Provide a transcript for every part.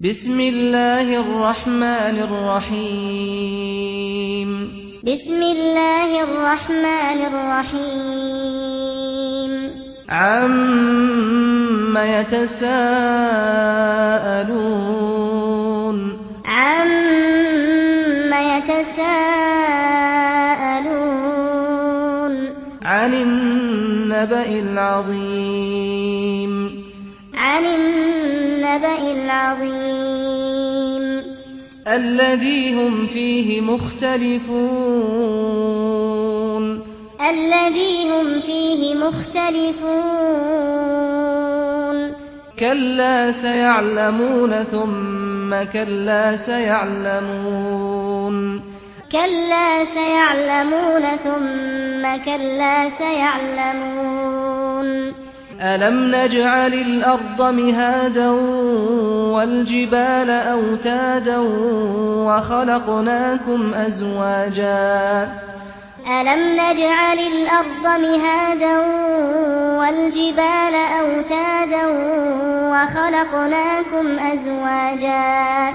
بسم الله الرحمن الرحيم بسم الله الرحمن الرحيم عما يتساءلون عما يتساءلون عن النبأ العظيم عن النبأ النبأ العظيم. الذي هم فيه مختلفون الذي هم فيه مختلفون. كلا سيعلمون ثم كلا سيعلمون كلا سيعلمون ثم كلا سيعلمون ألم نجعل الأرض مهادا والجبال أوتادا وخلقناكم أزواجا ألم نجعل الأرض مهادا والجبال أوتادا وخلقناكم أزواجا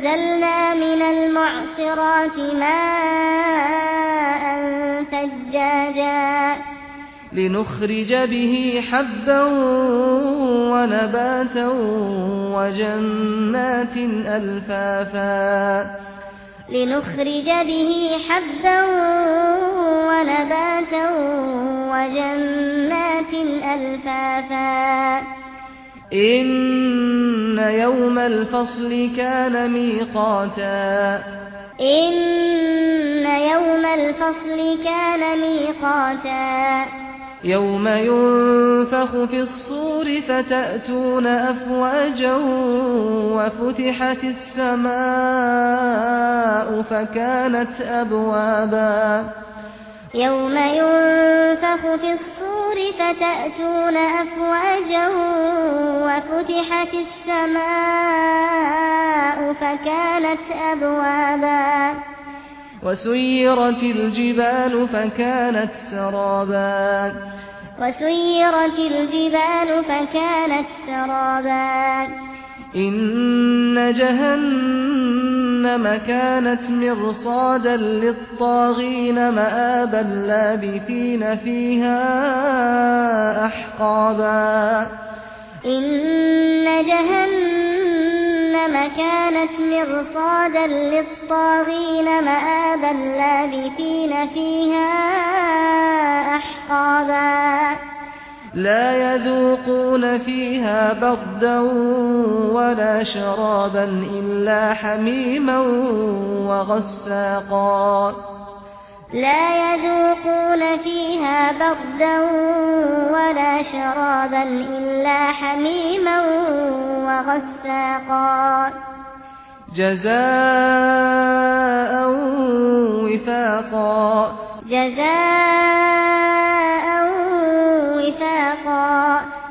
أنزلنا من المعصرات ماء ثجاجا لنخرج به حبا ونباتا وجنات ألفافا. لنخرج به حبا ونباتا وجنات ألفافا. يوم الفصل كان ميقاتا. إن يوم الفصل كان ميقاتا. يوم ينفخ في الصور فتأتون أفواجا وفتحت السماء فكانت أبوابا. يوم ينفخ في الصور الذكر فتأتون أفواجا وفتحت السماء فكانت أبوابا وسيرت الجبال فكانت سرابا وسيرت الجبال فكانت سرابا إن جهنم كانت مرصادا للطاغين مآبا لابثين فيها أحقابا إن جهنم كانت مرصادا للطاغين مآبا لابثين فيها أحقابا لا يذوقون فيها بردا ولا شرابا إلا حميما وغساقا. لا يذوقون فيها بردا ولا شرابا إلا حميما وغساقا. جزاء وفاقا. جزاء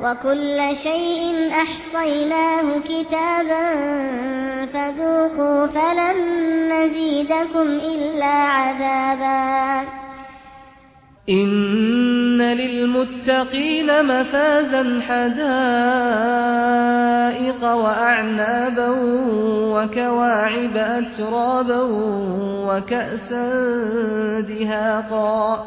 وَكُلَّ شَيْءٍ أَحْصَيْنَاهُ كِتَابًا فَذُوقُوا فَلَن نَّزِيدَكُمْ إِلَّا عَذَابًا إِنَّ لِلْمُتَّقِينَ مَفَازًا حَدَائِقَ وَأَعْنَابًا وَكَوَاعِبَ أَتْرَابًا وَكَأْسًا دِهَاقًا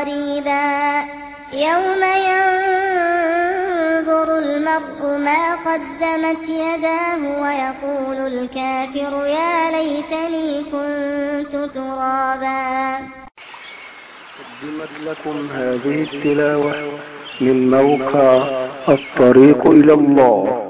قريبا. يوم ينظر المرء ما قدمت يداه ويقول الكافر يا ليتني كنت ترابا. قدمت لكم هذه التلاوة من موقع الطريق إلى الله.